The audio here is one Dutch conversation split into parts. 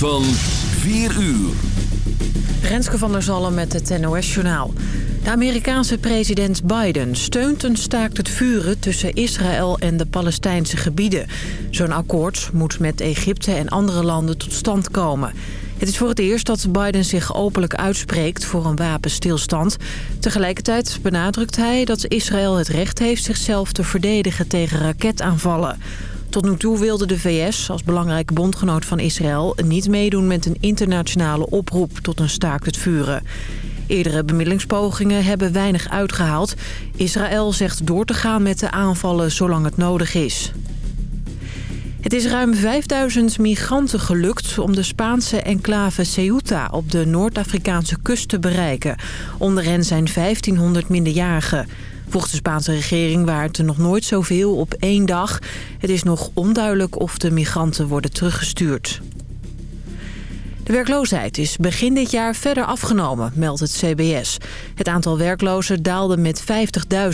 van 4 uur. Renske van der Zalm met het NOS-journaal. De Amerikaanse president Biden steunt een staakt het vuren tussen Israël en de Palestijnse gebieden. Zo'n akkoord moet met Egypte en andere landen tot stand komen. Het is voor het eerst dat Biden zich openlijk uitspreekt voor een wapenstilstand. Tegelijkertijd benadrukt hij dat Israël het recht heeft zichzelf te verdedigen tegen raketaanvallen. Tot nu toe wilde de VS, als belangrijke bondgenoot van Israël... niet meedoen met een internationale oproep tot een staakt het vuren. Eerdere bemiddelingspogingen hebben weinig uitgehaald. Israël zegt door te gaan met de aanvallen zolang het nodig is. Het is ruim 5000 migranten gelukt om de Spaanse enclave Ceuta op de Noord-Afrikaanse kust te bereiken. Onder hen zijn 1500 minderjarigen. Volgens de Spaanse regering het er nog nooit zoveel op één dag. Het is nog onduidelijk of de migranten worden teruggestuurd. De werkloosheid is begin dit jaar verder afgenomen, meldt het CBS. Het aantal werklozen daalde met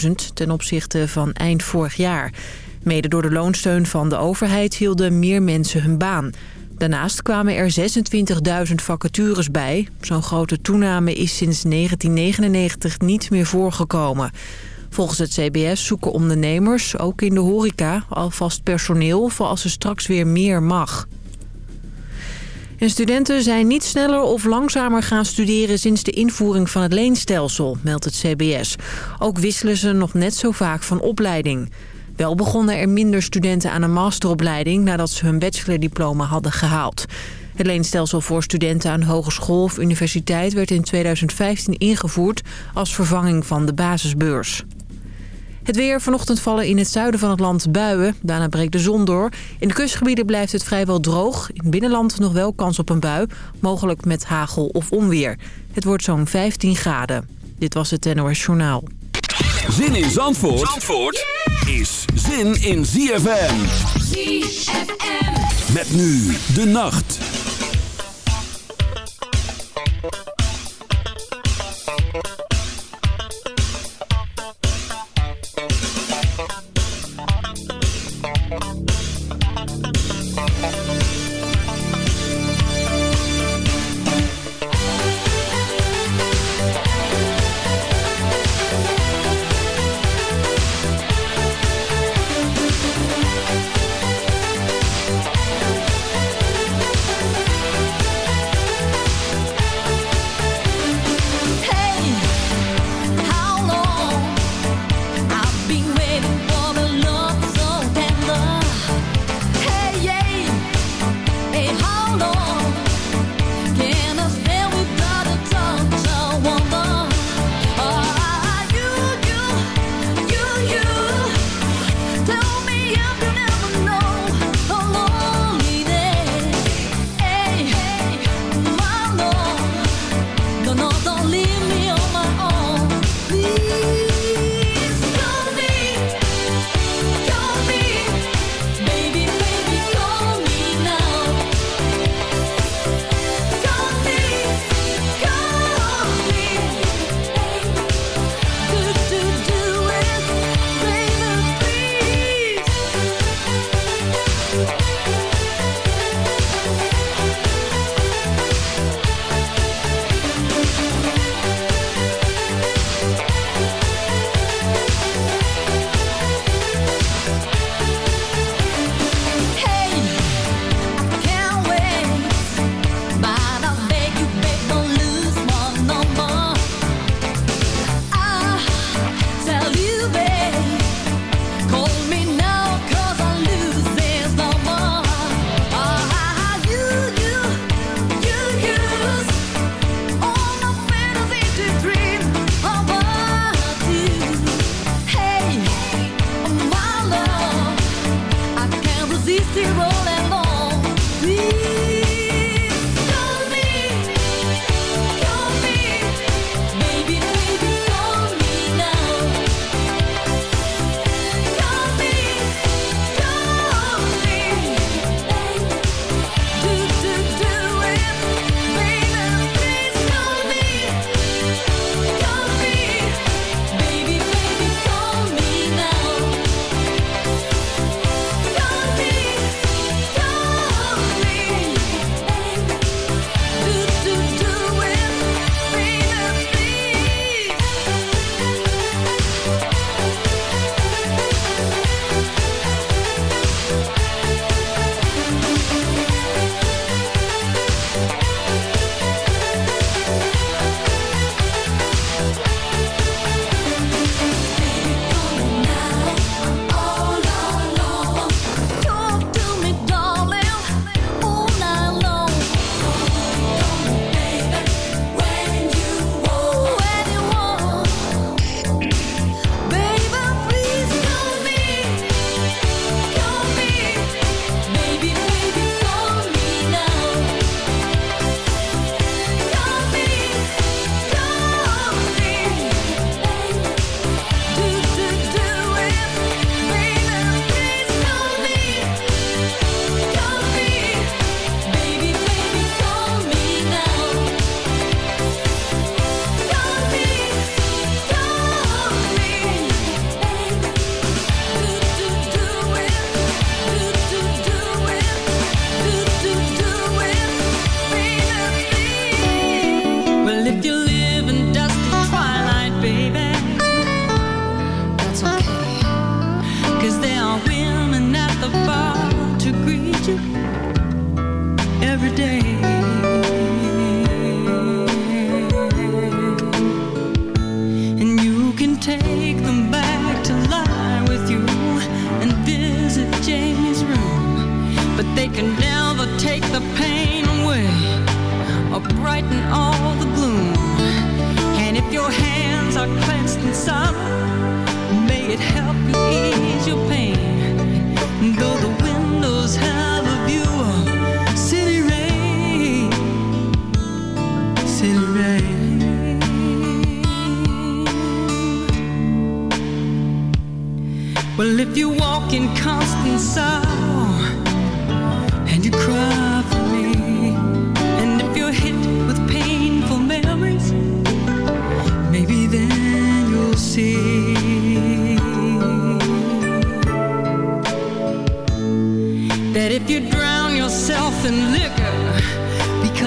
50.000 ten opzichte van eind vorig jaar. Mede door de loonsteun van de overheid hielden meer mensen hun baan. Daarnaast kwamen er 26.000 vacatures bij. Zo'n grote toename is sinds 1999 niet meer voorgekomen. Volgens het CBS zoeken ondernemers, ook in de horeca, alvast personeel voor als er straks weer meer mag. En studenten zijn niet sneller of langzamer gaan studeren sinds de invoering van het leenstelsel, meldt het CBS. Ook wisselen ze nog net zo vaak van opleiding. Wel begonnen er minder studenten aan een masteropleiding nadat ze hun bachelordiploma hadden gehaald. Het leenstelsel voor studenten aan hogeschool of universiteit werd in 2015 ingevoerd als vervanging van de basisbeurs. Het weer. Vanochtend vallen in het zuiden van het land buien. Daarna breekt de zon door. In de kustgebieden blijft het vrijwel droog. In het binnenland nog wel kans op een bui. Mogelijk met hagel of onweer. Het wordt zo'n 15 graden. Dit was het NOS Journaal. Zin in Zandvoort, Zandvoort is zin in ZFM. ZFM. Met nu de nacht.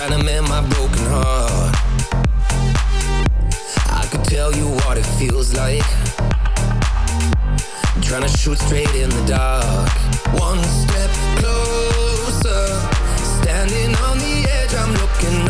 trying to mend my broken heart. I could tell you what it feels like. I'm Trying to shoot straight in the dark. One step closer. Standing on the edge, I'm looking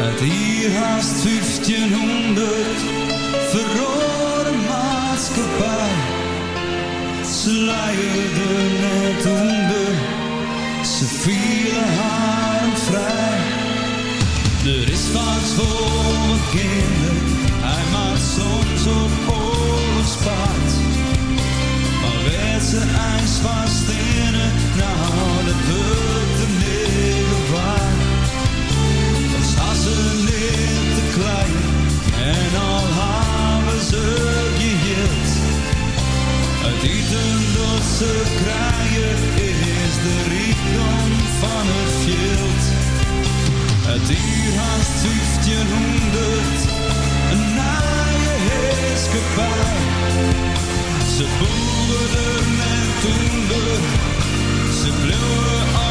Uit hier haast 1500 verrode maatschappij. Ze luierde net onder, ze vielen haar vrij. Er is vaak voor kinderen, hij maakt soms op oorlogspaard. Maar werd ze ijs vast in naar nou dat En al hebben ze geheeld, het eten dat ze krijgen is de rijkdom van het veld. Het dier haast 1500, een naaie heerskepaar. Ze boeren met toender, ze bleven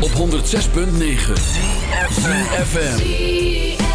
Op 106.9 CFFM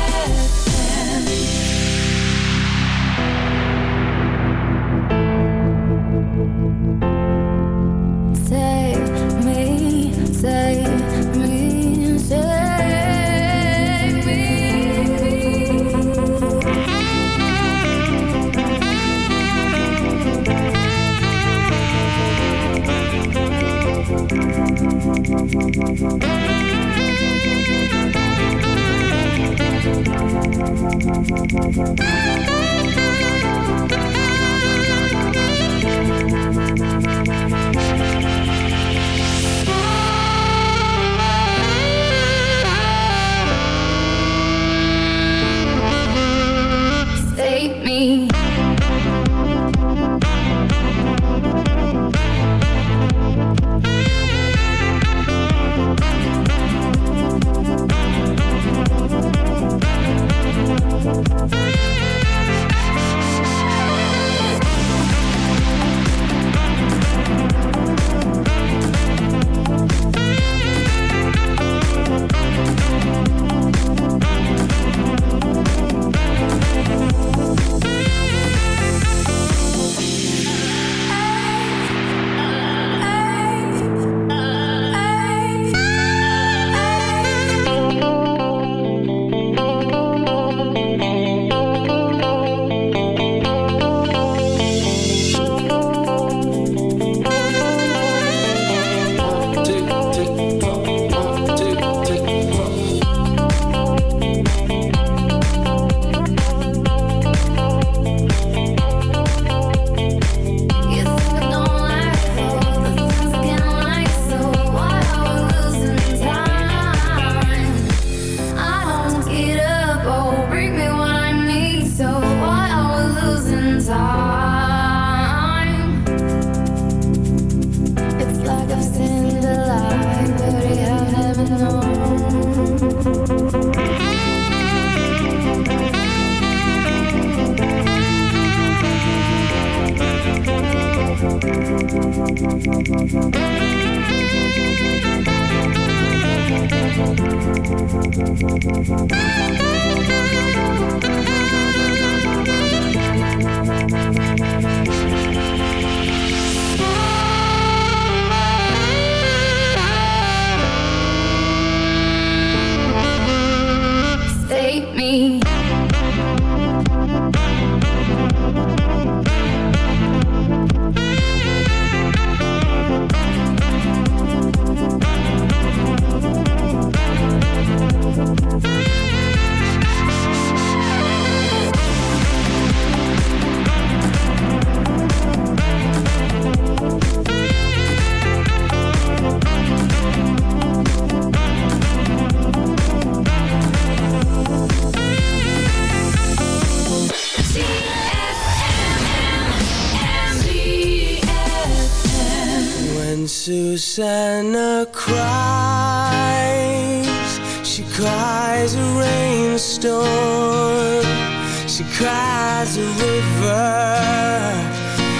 cries a river.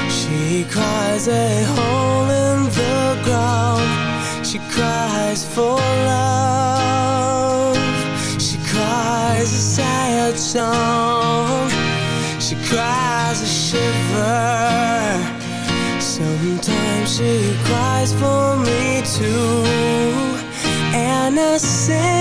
She cries a hole in the ground. She cries for love. She cries a sad song. She cries a shiver. Sometimes she cries for me too. And I say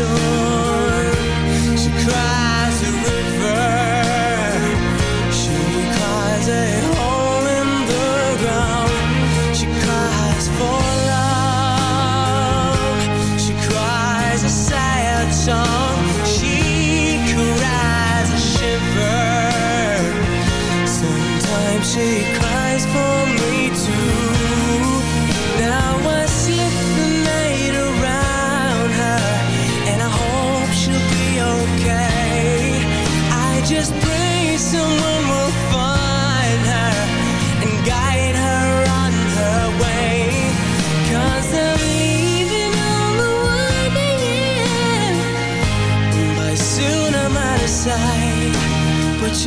She cries a river. She cries a hole in the ground. She cries for love. She cries a silent song. She curls and shivers Sometimes She cries for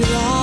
it all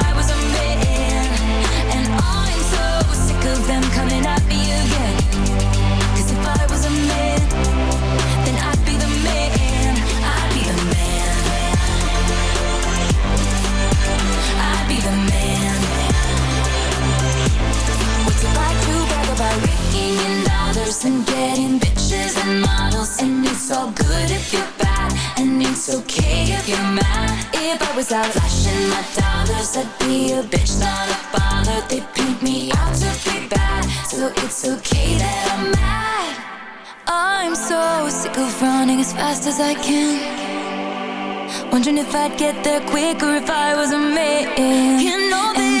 if I was out flashing my dollars, I'd be a bitch, not a bother. They paint me out to be bad, so it's okay that I'm mad. I'm so sick of running as fast as I can. Wondering if I'd get there quicker if I was a man. You know that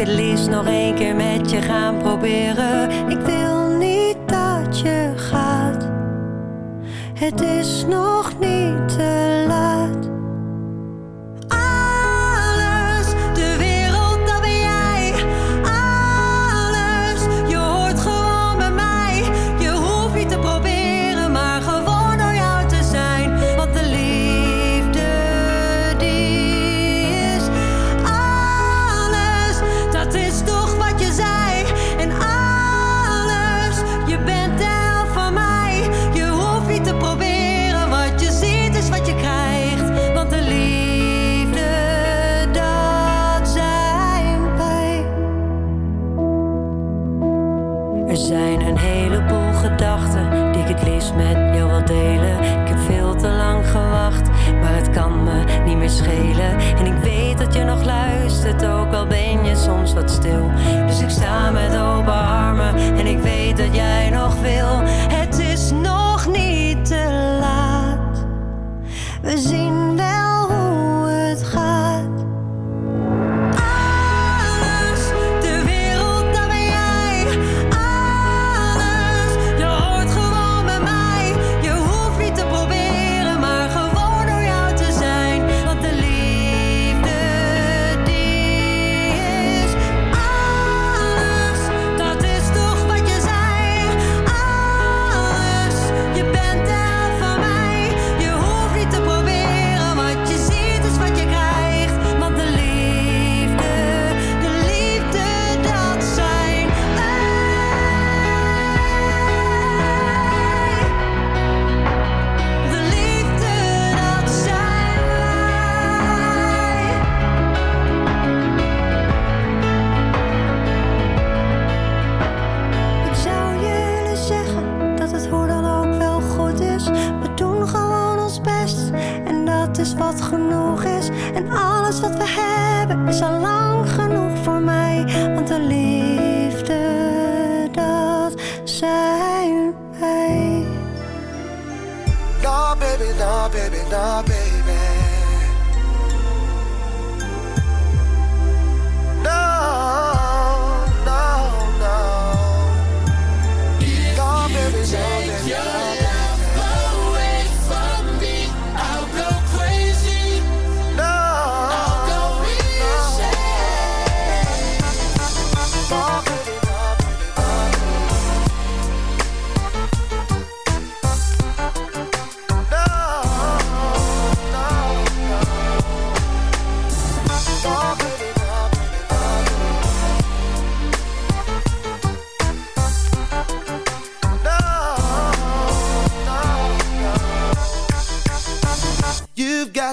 het liefst nog een keer met je gaan proberen. Ik wil niet dat je gaat. Het is nog niet te laat. het ook, al ben je soms wat stil. Dus ik sta met open armen en ik weet dat jij nog wil.